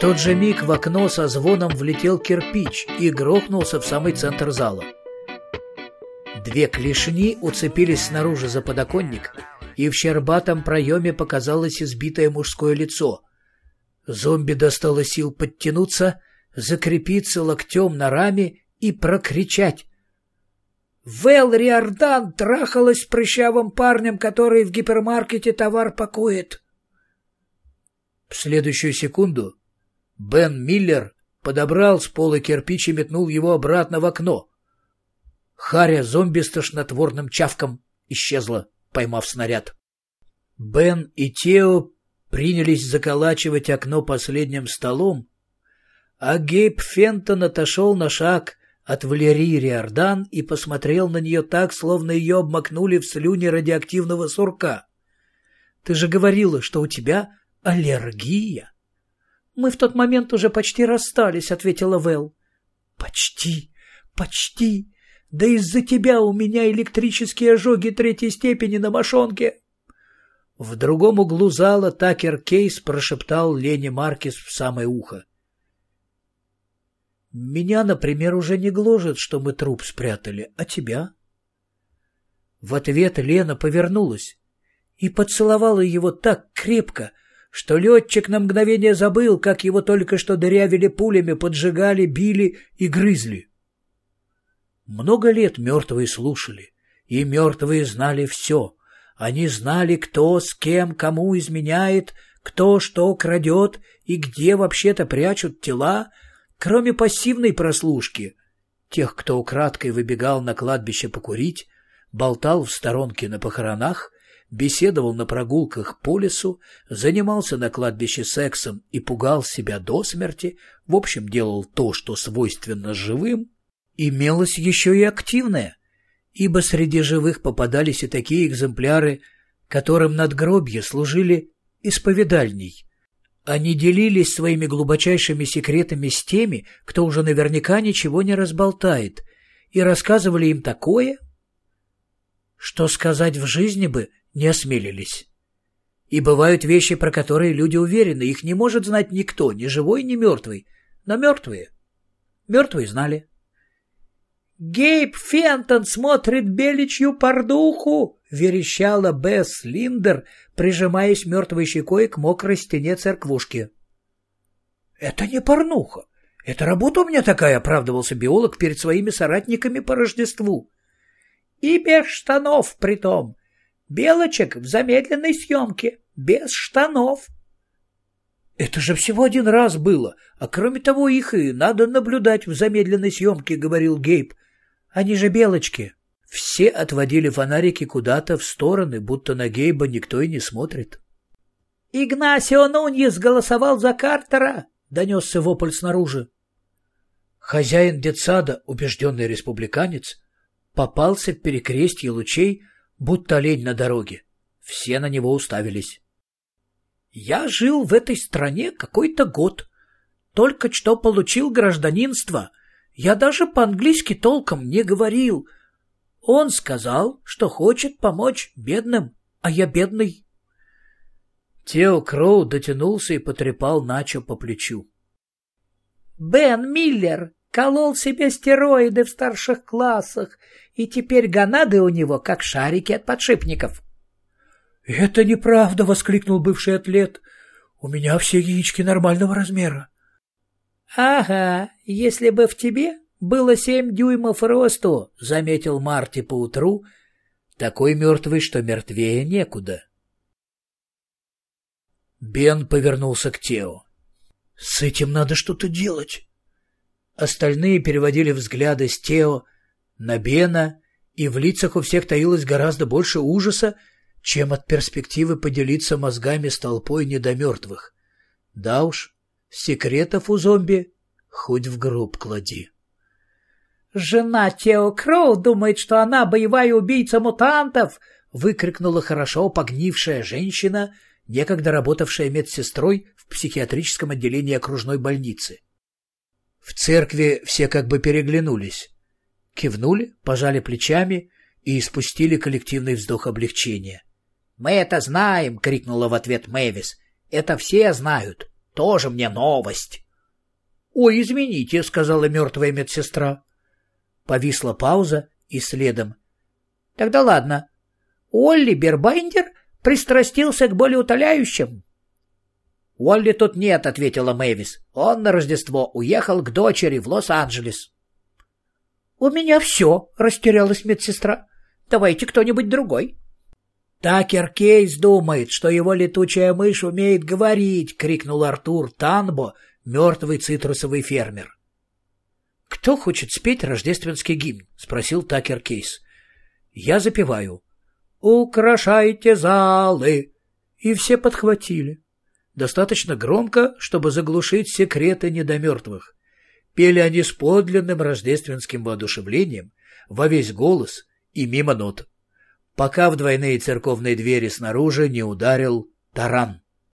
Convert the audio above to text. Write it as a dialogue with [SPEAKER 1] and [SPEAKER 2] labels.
[SPEAKER 1] тот же миг в окно со звоном влетел кирпич и грохнулся в самый центр зала. Две клешни уцепились снаружи за подоконник, и в щербатом проеме показалось избитое мужское лицо. Зомби достало сил подтянуться, закрепиться локтем на раме и прокричать. Вэл Риордан трахалась с прыщавым парнем, который в гипермаркете товар пакует. В следующую секунду Бен Миллер подобрал с пола кирпич и метнул его обратно в окно. Харя зомби с тошнотворным чавком исчезла, поймав снаряд. Бен и Тео принялись заколачивать окно последним столом, а Гейб Фентон отошел на шаг от Валерии Риордан и посмотрел на нее так, словно ее обмакнули в слюне радиоактивного сурка. «Ты же говорила, что у тебя аллергия». «Мы в тот момент уже почти расстались», — ответила Вэл. «Почти, почти. Да из-за тебя у меня электрические ожоги третьей степени на мошонке». В другом углу зала Такер Кейс прошептал Лене Маркис в самое ухо. «Меня, например, уже не гложет, что мы труп спрятали, а тебя?» В ответ Лена повернулась и поцеловала его так крепко, что летчик на мгновение забыл, как его только что дырявили пулями, поджигали, били и грызли. Много лет мертвые слушали, и мертвые знали все — они знали, кто с кем кому изменяет, кто что крадет и где вообще-то прячут тела, кроме пассивной прослушки. Тех, кто украдкой выбегал на кладбище покурить, болтал в сторонке на похоронах, беседовал на прогулках по лесу, занимался на кладбище сексом и пугал себя до смерти, в общем, делал то, что свойственно живым, имелось еще и активное, ибо среди живых попадались и такие экземпляры, которым надгробья служили исповедальней. Они делились своими глубочайшими секретами с теми, кто уже наверняка ничего не разболтает, и рассказывали им такое, что сказать в жизни бы не осмелились. И бывают вещи, про которые люди уверены, их не может знать никто, ни живой, ни мертвый, но мертвые. Мертвые знали. «Гейб Фентон смотрит беличью пордуху!» — верещала Бесс Линдер, прижимаясь мертвой щекой к мокрой стене церквушки. «Это не порнуха. Это работа у меня такая», — оправдывался биолог перед своими соратниками по Рождеству. «И без штанов притом. Белочек в замедленной съемке. Без штанов». «Это же всего один раз было, а кроме того их и надо наблюдать в замедленной съемке», — говорил Гейб. Они же белочки. Все отводили фонарики куда-то в стороны, будто на Гейба никто и не смотрит. «Игнасио Нуньес голосовал за Картера!» — донесся вопль снаружи. Хозяин детсада, убежденный республиканец, попался в перекрестье лучей, будто олень на дороге. Все на него уставились. «Я жил в этой стране какой-то год. Только что получил гражданинство, я даже по-английски толком не говорил. Он сказал, что хочет помочь бедным, а я бедный. Тео Кроу дотянулся и потрепал Начо по плечу. «Бен Миллер колол себе стероиды в старших классах, и теперь гонады у него как шарики от подшипников». «Это неправда!» — воскликнул бывший атлет. «У меня все яички нормального размера». «Ага, если бы в тебе было семь дюймов росту», — заметил Марти поутру, такой мертвый, что мертвее некуда. Бен повернулся к Тео. «С этим надо что-то делать». Остальные переводили взгляды с Тео на Бена, и в лицах у всех таилось гораздо больше ужаса, чем от перспективы поделиться мозгами с толпой недомертвых. Да уж, Секретов у зомби хоть в гроб клади. «Жена Тео Кроу думает, что она боевая убийца мутантов!» — выкрикнула хорошо погнившая женщина, некогда работавшая медсестрой в психиатрическом отделении окружной больницы. В церкви все как бы переглянулись. Кивнули, пожали плечами и испустили коллективный вздох облегчения. «Мы это знаем!» — крикнула в ответ Мэвис. «Это все знают!»
[SPEAKER 2] тоже мне новость.
[SPEAKER 1] — Ой, извините, — сказала мертвая медсестра. Повисла пауза и следом. — Тогда ладно. Олли Бербайндер пристрастился к болеутоляющим.
[SPEAKER 2] — Олли тут нет, — ответила Мэвис. — Он на Рождество уехал к дочери в Лос-Анджелес.
[SPEAKER 1] — У меня все, — растерялась медсестра. — Давайте кто-нибудь другой.
[SPEAKER 2] — Такер Кейс думает, что его летучая мышь умеет говорить, — крикнул Артур Танбо, мертвый цитрусовый фермер.
[SPEAKER 1] — Кто хочет спеть рождественский гимн? — спросил Такер Кейс. — Я запеваю. «Украшайте залы!» И все подхватили. Достаточно громко, чтобы заглушить секреты недомертвых. Пели они с подлинным рождественским воодушевлением, во весь голос и мимо нот, пока в двойные церковные двери снаружи не ударил таран.